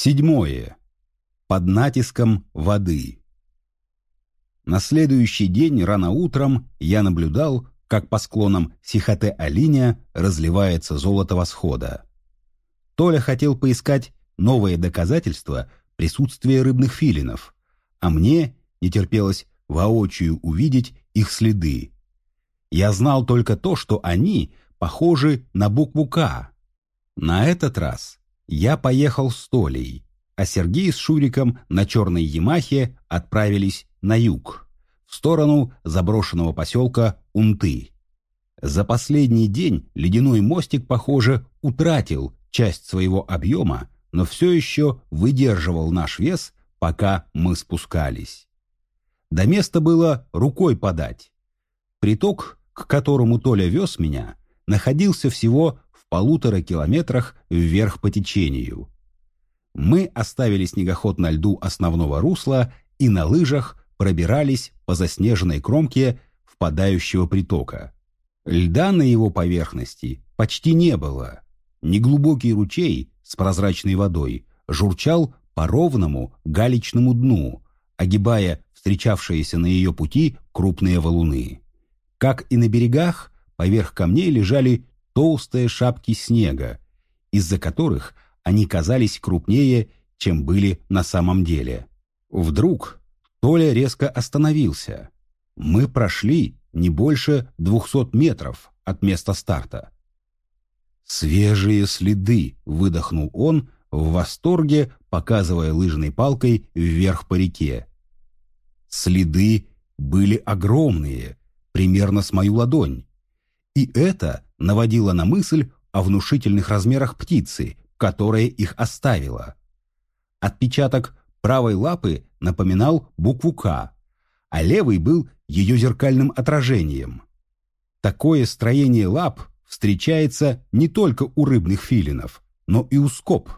Седьмое. Под натиском воды. На следующий день рано утром я наблюдал, как по склонам Сихоте-Алиня разливается золото восхода. Толя хотел поискать новые доказательства присутствия рыбных филинов, а мне не терпелось воочию увидеть их следы. Я знал только то, что они похожи на букву «К». На этот раз я поехал с Толей, а Сергей с Шуриком на черной Ямахе отправились на юг, в сторону заброшенного поселка Унты. За последний день ледяной мостик, похоже, утратил часть своего объема, но все еще выдерживал наш вес, пока мы спускались. До места было рукой подать. Приток, к которому Толя вез меня, находился всего полутора километрах вверх по течению. Мы оставили снегоход на льду основного русла и на лыжах пробирались по заснеженной кромке впадающего притока. Льда на его поверхности почти не было. Неглубокий ручей с прозрачной водой журчал по ровному галечному дну, огибая встречавшиеся на ее пути крупные валуны. Как и на берегах, поверх камней лежали толстые шапки снега, из-за которых они казались крупнее, чем были на самом деле. Вдруг Толя резко остановился. Мы прошли не больше двухсот метров от места старта. «Свежие следы!» — выдохнул он, в восторге, показывая лыжной палкой вверх по реке. Следы были огромные, примерно с мою ладонь. И это наводило на мысль о внушительных размерах птицы, которая их оставила. Отпечаток правой лапы напоминал букву «К», а левый был ее зеркальным отражением. Такое строение лап встречается не только у рыбных филинов, но и у скоб.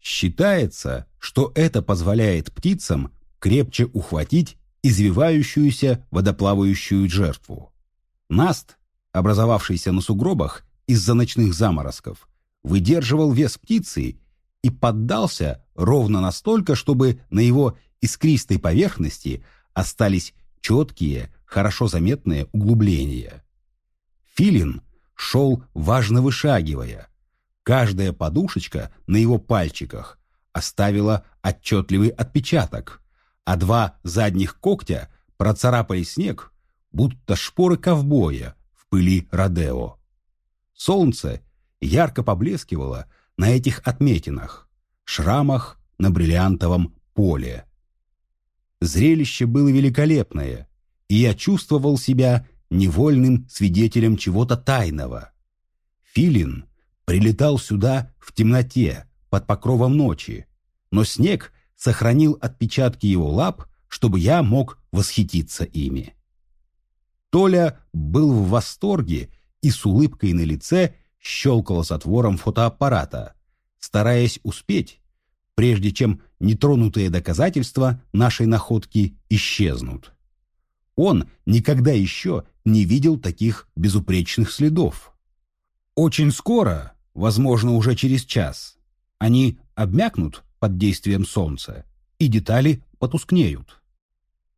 Считается, что это позволяет птицам крепче ухватить извивающуюся водоплавающую жертву. Наст, образовавшийся на сугробах из-за ночных заморозков, выдерживал вес птицы и поддался ровно настолько, чтобы на его искристой поверхности остались четкие, хорошо заметные углубления. Филин шел важно вышагивая. Каждая подушечка на его пальчиках оставила отчетливый отпечаток, а два задних когтя процарапали снег, будто шпоры ковбоя в пыли Родео. Солнце ярко поблескивало на этих отметинах, шрамах на бриллиантовом поле. Зрелище было великолепное, и я чувствовал себя невольным свидетелем чего-то тайного. Филин прилетал сюда в темноте, под покровом ночи, но снег сохранил отпечатки его лап, чтобы я мог восхититься ими. Толя был в восторге и с улыбкой на лице щелкал затвором фотоаппарата, стараясь успеть, прежде чем нетронутые доказательства нашей находки исчезнут. Он никогда еще не видел таких безупречных следов. Очень скоро, возможно, уже через час, они обмякнут под действием солнца, и детали потускнеют.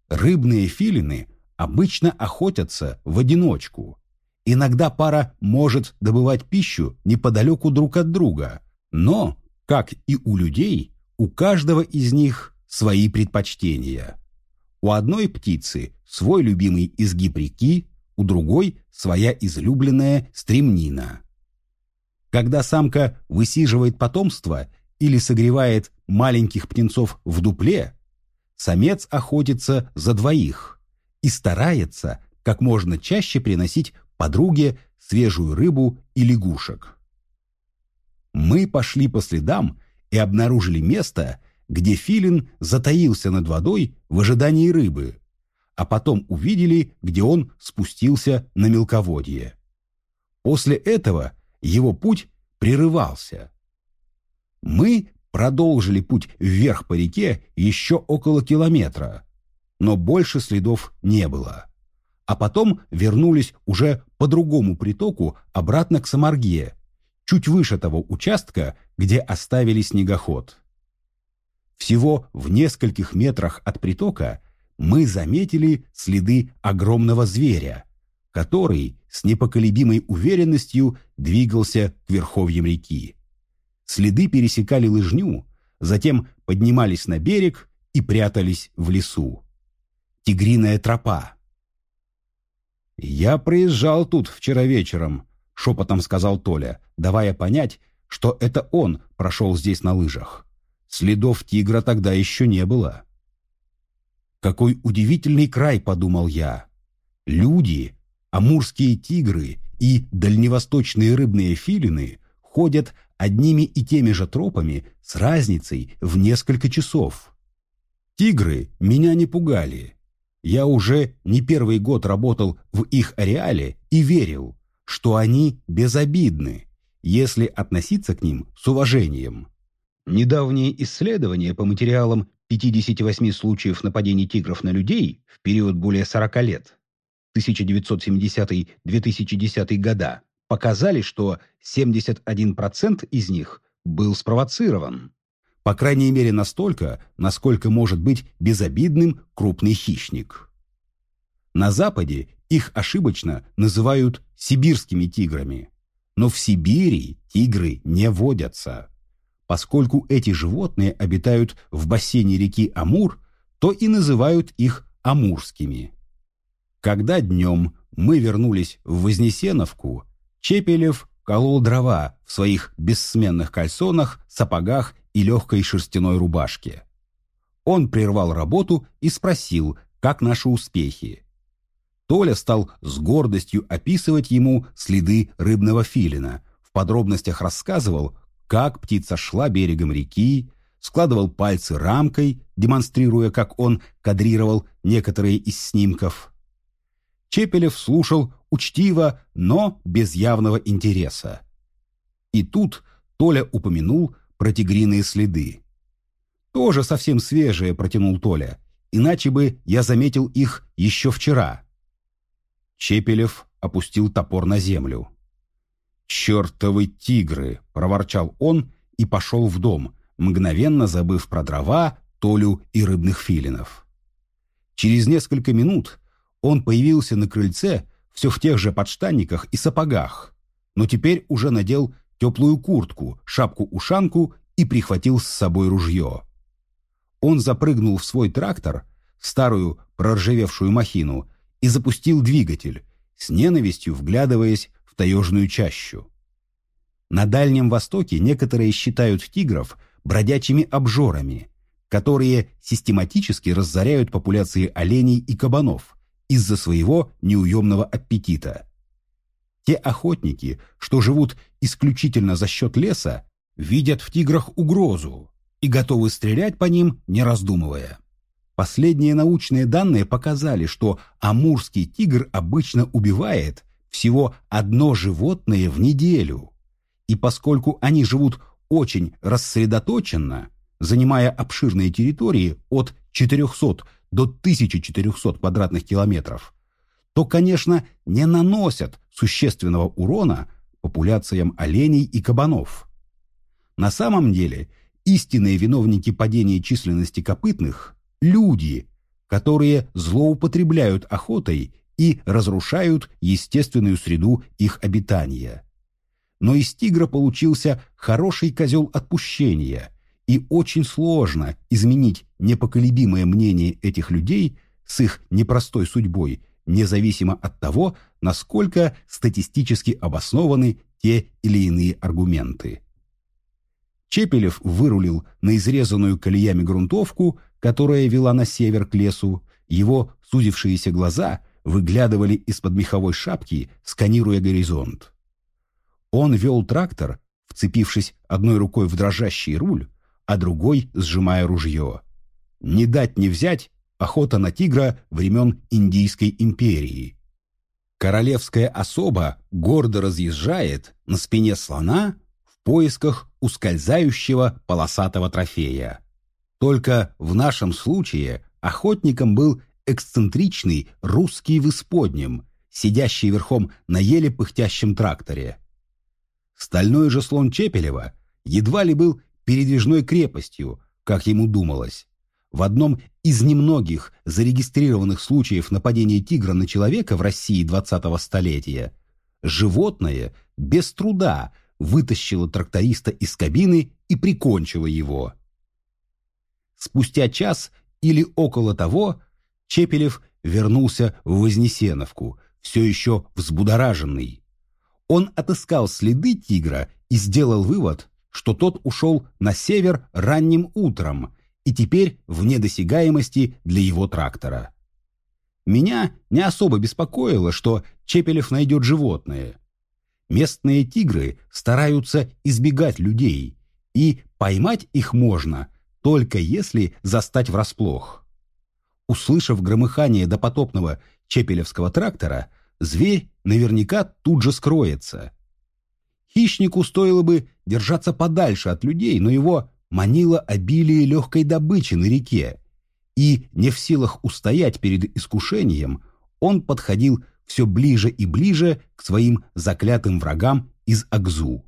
Рыбные филины обычно охотятся в одиночку. Иногда пара может добывать пищу неподалеку друг от друга, но, как и у людей, у каждого из них свои предпочтения. У одной птицы свой любимый изгиб реки, у другой своя излюбленная стремнина. Когда самка высиживает потомство или согревает маленьких птенцов в дупле, самец охотится за двоих и старается как можно чаще приносить подруге свежую рыбу и лягушек. Мы пошли по следам и обнаружили место, где филин затаился над водой в ожидании рыбы, а потом увидели, где он спустился на мелководье. После этого его путь прерывался. Мы продолжили путь вверх по реке еще около километра, но больше следов не было. А потом вернулись уже по другому притоку обратно к Самарге, чуть выше того участка, где оставили снегоход. Всего в нескольких метрах от притока мы заметили следы огромного зверя, который с непоколебимой уверенностью двигался к верховьям реки. Следы пересекали лыжню, затем поднимались на берег и прятались в лесу. Тигриная тропа. «Я проезжал тут вчера вечером», — шепотом сказал Толя, давая понять, что это он прошел здесь на лыжах. Следов тигра тогда еще не было. «Какой удивительный край», — подумал я. «Люди, амурские тигры и дальневосточные рыбные филины ходят одними и теми же тропами с разницей в несколько часов. Тигры меня не пугали. Я уже не первый год работал в их ареале и верил, что они безобидны, если относиться к ним с уважением. Недавние исследования по материалам 58 случаев нападений тигров на людей в период более 40 лет 1970-2010 года показали, что 71% из них был спровоцирован. По крайней мере настолько, насколько может быть безобидным крупный хищник. На Западе их ошибочно называют сибирскими тиграми. Но в Сибири тигры не водятся. Поскольку эти животные обитают в бассейне реки Амур, то и называют их амурскими. Когда днем мы вернулись в Вознесеновку, Чепелев колол дрова в своих бессменных кальсонах, сапогах и легкой шерстяной рубашке. Он прервал работу и спросил, как наши успехи. Толя стал с гордостью описывать ему следы рыбного филина, в подробностях рассказывал, как птица шла берегом реки, складывал пальцы рамкой, демонстрируя, как он кадрировал некоторые из снимков. Чепелев слушал учтиво, но без явного интереса. И тут Толя упомянул про тигриные следы. «Тоже совсем свежие», — протянул Толя, «иначе бы я заметил их еще вчера». Чепелев опустил топор на землю. «Чертовы тигры!» — проворчал он и пошел в дом, мгновенно забыв про дрова, Толю и рыбных филинов. Через несколько минут он появился на крыльце все в тех же подштанниках и сапогах, но теперь уже надел теплую куртку, шапку-ушанку и прихватил с собой ружье. Он запрыгнул в свой трактор, старую проржавевшую махину, и запустил двигатель, с ненавистью вглядываясь в таежную чащу. На Дальнем Востоке некоторые считают тигров бродячими обжорами, которые систематически разоряют популяции оленей и кабанов, из-за своего неуемного аппетита. Те охотники, что живут исключительно за счет леса, видят в тиграх угрозу и готовы стрелять по ним, не раздумывая. Последние научные данные показали, что амурский тигр обычно убивает всего одно животное в неделю. И поскольку они живут очень рассредоточенно, занимая обширные территории от 400 до 1400 квадратных километров, то, конечно, не наносят существенного урона популяциям оленей и кабанов. На самом деле, истинные виновники падения численности копытных – люди, которые злоупотребляют охотой и разрушают естественную среду их обитания. Но из тигра получился хороший козел отпущения – и очень сложно изменить непоколебимое мнение этих людей с их непростой судьбой, независимо от того, насколько статистически обоснованы те или иные аргументы. Чепелев вырулил на изрезанную колеями грунтовку, которая вела на север к лесу. Его сузившиеся глаза выглядывали из-под меховой шапки, сканируя горизонт. Он вел трактор, вцепившись одной рукой в дрожащий руль, а другой сжимая ружье. Не дать не взять охота на тигра времен Индийской империи. Королевская особа гордо разъезжает на спине слона в поисках ускользающего полосатого трофея. Только в нашем случае охотником был эксцентричный русский в исподнем, сидящий верхом на еле пыхтящем тракторе. Стальной же слон Чепелева едва ли был передвижной крепостью, как ему думалось. В одном из немногих зарегистрированных случаев нападения тигра на человека в России 20-го столетия животное без труда вытащило тракториста из кабины и прикончило его. Спустя час или около того Чепелев вернулся в Вознесеновку, все еще взбудораженный. Он отыскал следы тигра и сделал вывод, что тот ушел на север ранним утром и теперь вне досягаемости для его трактора. Меня не особо беспокоило, что Чепелев найдет животное. Местные тигры стараются избегать людей, и поймать их можно, только если застать врасплох. Услышав громыхание допотопного чепелевского трактора, зверь наверняка тут же скроется. Хищнику стоило бы держаться подальше от людей, но его манило обилие легкой добычи на реке, и, не в силах устоять перед искушением, он подходил все ближе и ближе к своим заклятым врагам из Акзу.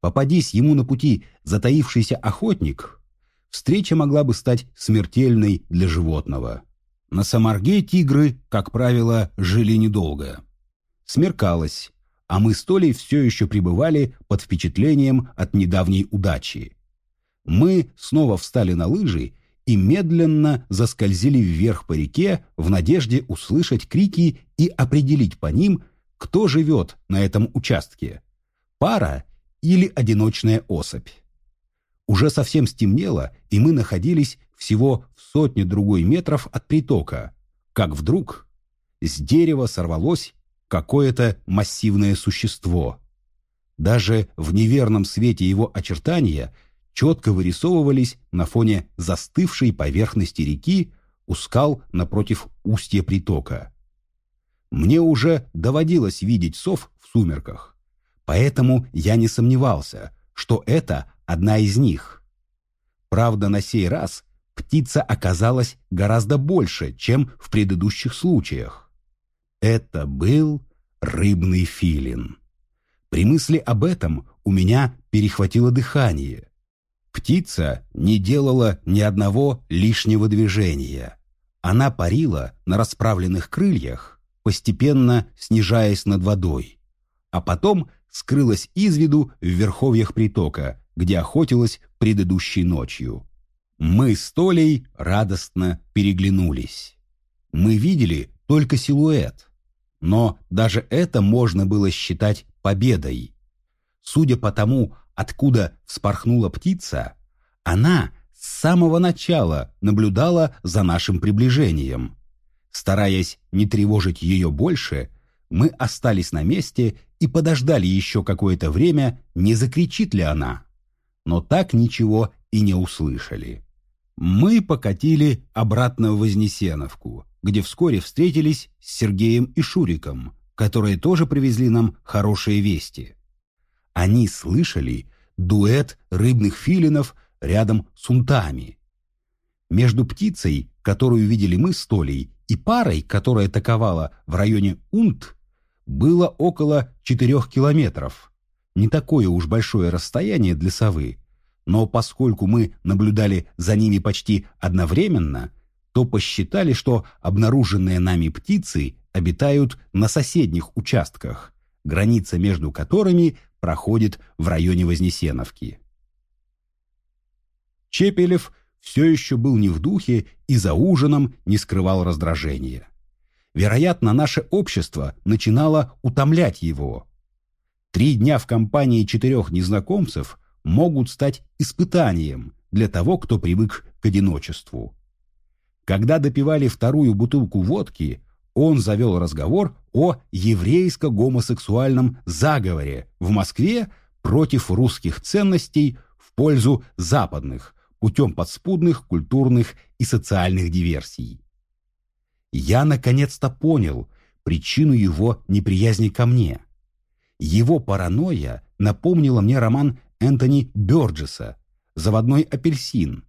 Попадись ему на пути затаившийся охотник, встреча могла бы стать смертельной для животного. На Самарге тигры, как правило, жили недолго. Смеркалось, а мы с Толей все еще пребывали под впечатлением от недавней удачи. Мы снова встали на лыжи и медленно заскользили вверх по реке в надежде услышать крики и определить по ним, кто живет на этом участке – пара или одиночная особь. Уже совсем стемнело, и мы находились всего в сотне другой метров от притока, как вдруг с дерева сорвалось какое-то массивное существо. Даже в неверном свете его очертания четко вырисовывались на фоне застывшей поверхности реки у скал напротив устья притока. Мне уже доводилось видеть сов в сумерках, поэтому я не сомневался, что это одна из них. Правда, на сей раз птица оказалась гораздо больше, чем в предыдущих случаях. Это был рыбный филин. При мысли об этом у меня перехватило дыхание. Птица не делала ни одного лишнего движения. Она парила на расправленных крыльях, постепенно снижаясь над водой, а потом скрылась из виду в верховьях притока, где охотилась предыдущей ночью. Мы с Толей радостно переглянулись. Мы видели только силуэт, но даже это можно было считать победой. Судя по тому, откуда вспорхнула птица, она с самого начала наблюдала за нашим приближением. Стараясь не тревожить ее больше, мы остались на месте и подождали еще какое-то время, не закричит ли она. Но так ничего и не услышали. Мы покатили обратно в Вознесеновку, где вскоре встретились с Сергеем и Шуриком, которые тоже привезли нам хорошие вести. Они слышали дуэт рыбных филинов рядом с унтами. Между птицей, которую видели мы с Толей, и парой, которая атаковала в районе Унт, было около четырех километров. Не такое уж большое расстояние для совы, но поскольку мы наблюдали за ними почти одновременно, то посчитали, что обнаруженные нами птицы обитают на соседних участках, граница между которыми проходит в районе Вознесеновки. Чепелев все еще был не в духе и за ужином не скрывал раздражения. Вероятно, наше общество начинало утомлять его. Три дня в компании четырех незнакомцев могут стать испытанием для того, кто привык к одиночеству. Когда допивали вторую бутылку водки, он завел разговор о еврейско-гомосексуальном заговоре в Москве против русских ценностей в пользу западных путем подспудных культурных и социальных диверсий. Я наконец-то понял причину его неприязни ко мне. Его паранойя напомнила мне роман Энтони Бёрджеса «Заводной апельсин»,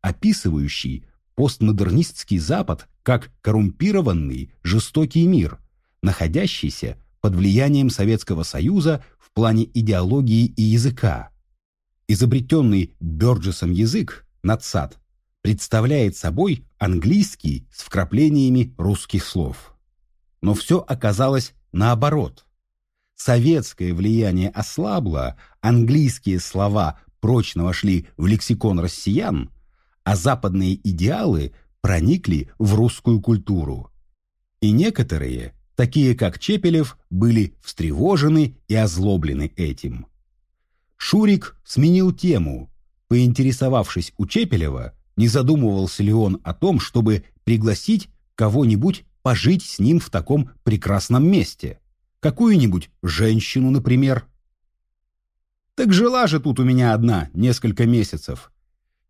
описывающий постмодернистский Запад как коррумпированный, жестокий мир, находящийся под влиянием Советского Союза в плане идеологии и языка. Изобретенный Бёрджесом язык надсад, представляет собой английский с вкраплениями русских слов. Но все оказалось наоборот. Советское влияние ослабло, английские слова прочно вошли в лексикон россиян, а западные идеалы проникли в русскую культуру. И некоторые, такие как Чепелев, были встревожены и озлоблены этим. Шурик сменил тему, поинтересовавшись у Чепелева, не задумывался ли он о том, чтобы пригласить кого-нибудь пожить с ним в таком прекрасном месте. Какую-нибудь женщину, например. «Так жила же тут у меня одна несколько месяцев».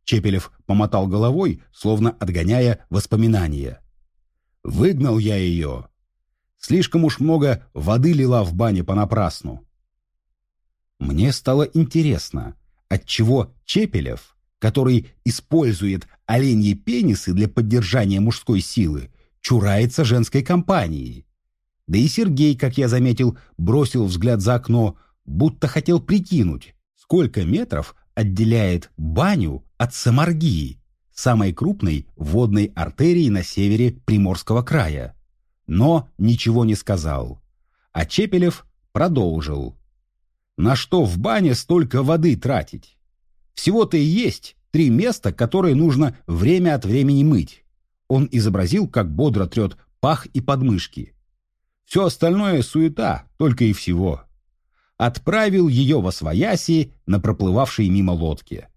Чепелев помотал головой, словно отгоняя воспоминания. «Выгнал я ее. Слишком уж много воды лила в бане понапрасну». Мне стало интересно, отчего Чепелев, который использует оленьи пенисы для поддержания мужской силы, чурается женской компании. Да и Сергей, как я заметил, бросил взгляд за окно, будто хотел прикинуть, сколько метров отделяет баню от Самаргии, самой крупной водной артерии на севере Приморского края. Но ничего не сказал. А Чепелев продолжил. На что в бане столько воды тратить? Всего-то и есть три места, которые нужно время от времени мыть. Он изобразил, как бодро трет пах и подмышки. Все остальное суета, только и всего. Отправил ее во свояси на проплывавшей мимо лодке.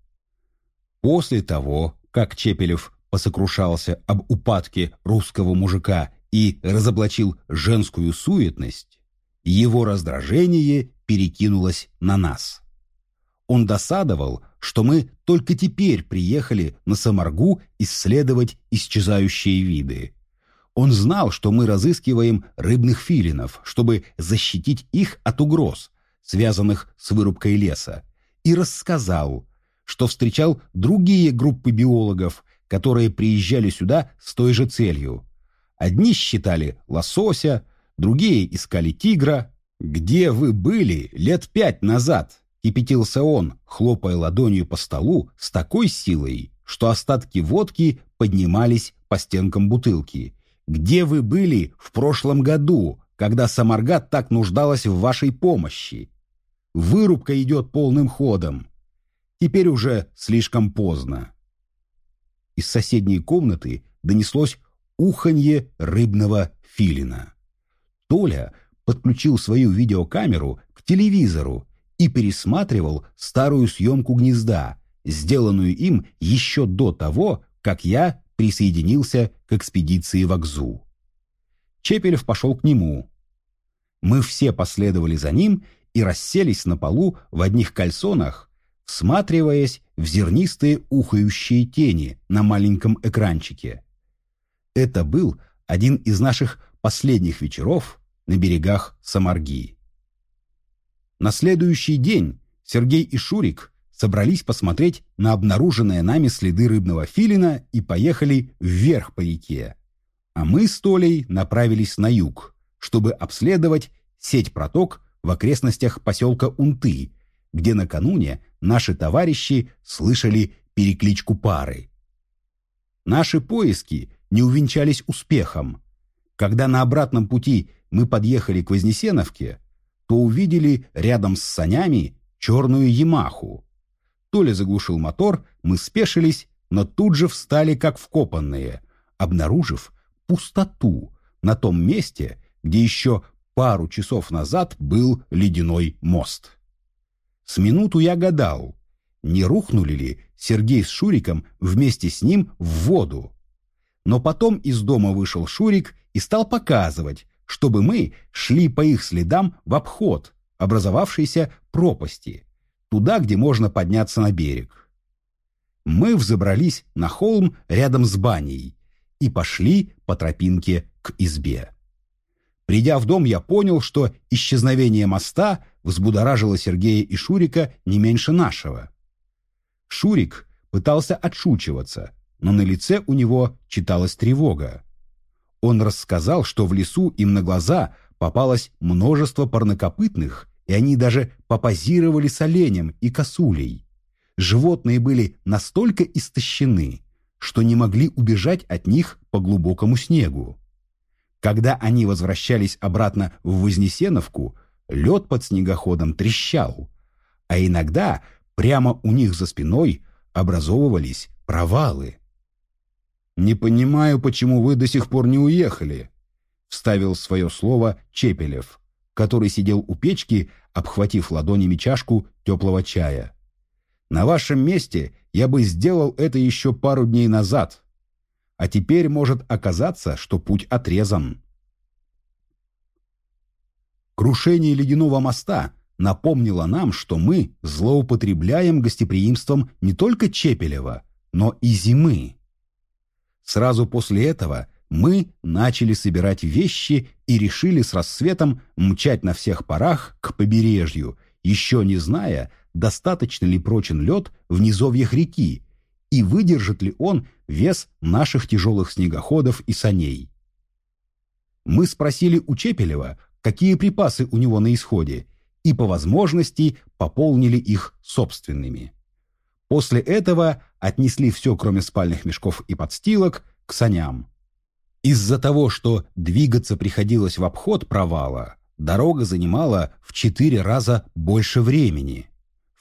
После того, как Чепелев посокрушался об упадке русского мужика и разоблачил женскую суетность, его раздражение перекинулось на нас. Он досадовал, что мы только теперь приехали на Самаргу исследовать исчезающие виды. Он знал, что мы разыскиваем рыбных филинов, чтобы защитить их от угроз, связанных с вырубкой леса, и рассказал, что встречал другие группы биологов, которые приезжали сюда с той же целью. Одни считали лосося, другие искали тигра, «Где вы были лет пять назад?» — кипятился он, хлопая ладонью по столу с такой силой, что остатки водки поднимались по стенкам бутылки. «Где вы были в прошлом году, когда Самарга так нуждалась в вашей помощи? Вырубка идет полным ходом. Теперь уже слишком поздно». Из соседней комнаты донеслось уханье рыбного филина. Толя подключил свою видеокамеру к телевизору и пересматривал старую съемку гнезда, сделанную им еще до того, как я присоединился к экспедиции в Акзу. Чепелев пошел к нему. Мы все последовали за ним и расселись на полу в одних кальсонах, всматриваясь в зернистые ухающие тени на маленьком экранчике. Это был один из наших последних вечеров, на берегах Самарги. На следующий день Сергей и Шурик собрались посмотреть на обнаруженные нами следы рыбного филина и поехали вверх по реке. А мы с Толей направились на юг, чтобы обследовать сеть проток в окрестностях поселка Унты, где накануне наши товарищи слышали перекличку пары. Наши поиски не увенчались успехом. Когда на обратном пути мы подъехали к Вознесеновке, то увидели рядом с санями черную Ямаху. Толя заглушил мотор, мы спешились, но тут же встали как вкопанные, обнаружив пустоту на том месте, где еще пару часов назад был ледяной мост. С минуту я гадал, не рухнули ли Сергей с Шуриком вместе с ним в воду. Но потом из дома вышел Шурик и стал показывать, чтобы мы шли по их следам в обход образовавшейся пропасти, туда, где можно подняться на берег. Мы взобрались на холм рядом с баней и пошли по тропинке к избе. Придя в дом, я понял, что исчезновение моста взбудоражило Сергея и Шурика не меньше нашего. Шурик пытался отшучиваться, но на лице у него читалась тревога. Он рассказал, что в лесу им на глаза попалось множество парнокопытных, и они даже попозировали с оленем и косулей. животные были настолько истощены, что не могли убежать от них по глубокому снегу. Когда они возвращались обратно в Вознесеновку, лед под снегоходом трещал, а иногда прямо у них за спиной образовывались провалы. «Не понимаю, почему вы до сих пор не уехали», — вставил свое слово Чепелев, который сидел у печки, обхватив ладонями чашку теплого чая. «На вашем месте я бы сделал это еще пару дней назад, а теперь может оказаться, что путь отрезан». Крушение ледяного моста напомнило нам, что мы злоупотребляем гостеприимством не только Чепелева, но и зимы. Сразу после этого мы начали собирать вещи и решили с рассветом мчать на всех парах к побережью, еще не зная, достаточно ли прочен лед в низовьях реки и выдержит ли он вес наших тяжелых снегоходов и саней. Мы спросили у Чепелева, какие припасы у него на исходе, и по возможности пополнили их собственными. После этого отнесли все, кроме спальных мешков и подстилок, к саням. Из-за того, что двигаться приходилось в обход провала, дорога занимала в четыре раза больше времени.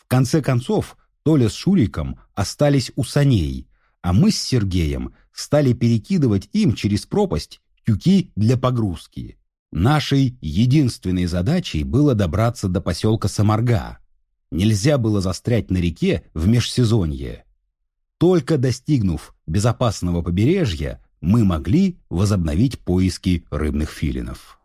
Конце концов, Толя с Шуриком остались у саней, а мы с Сергеем стали перекидывать им через пропасть тюки для погрузки. Нашей единственной задачей было добраться до поселка Самарга, Нельзя было застрять на реке в межсезонье. Только достигнув безопасного побережья, мы могли возобновить поиски рыбных филинов.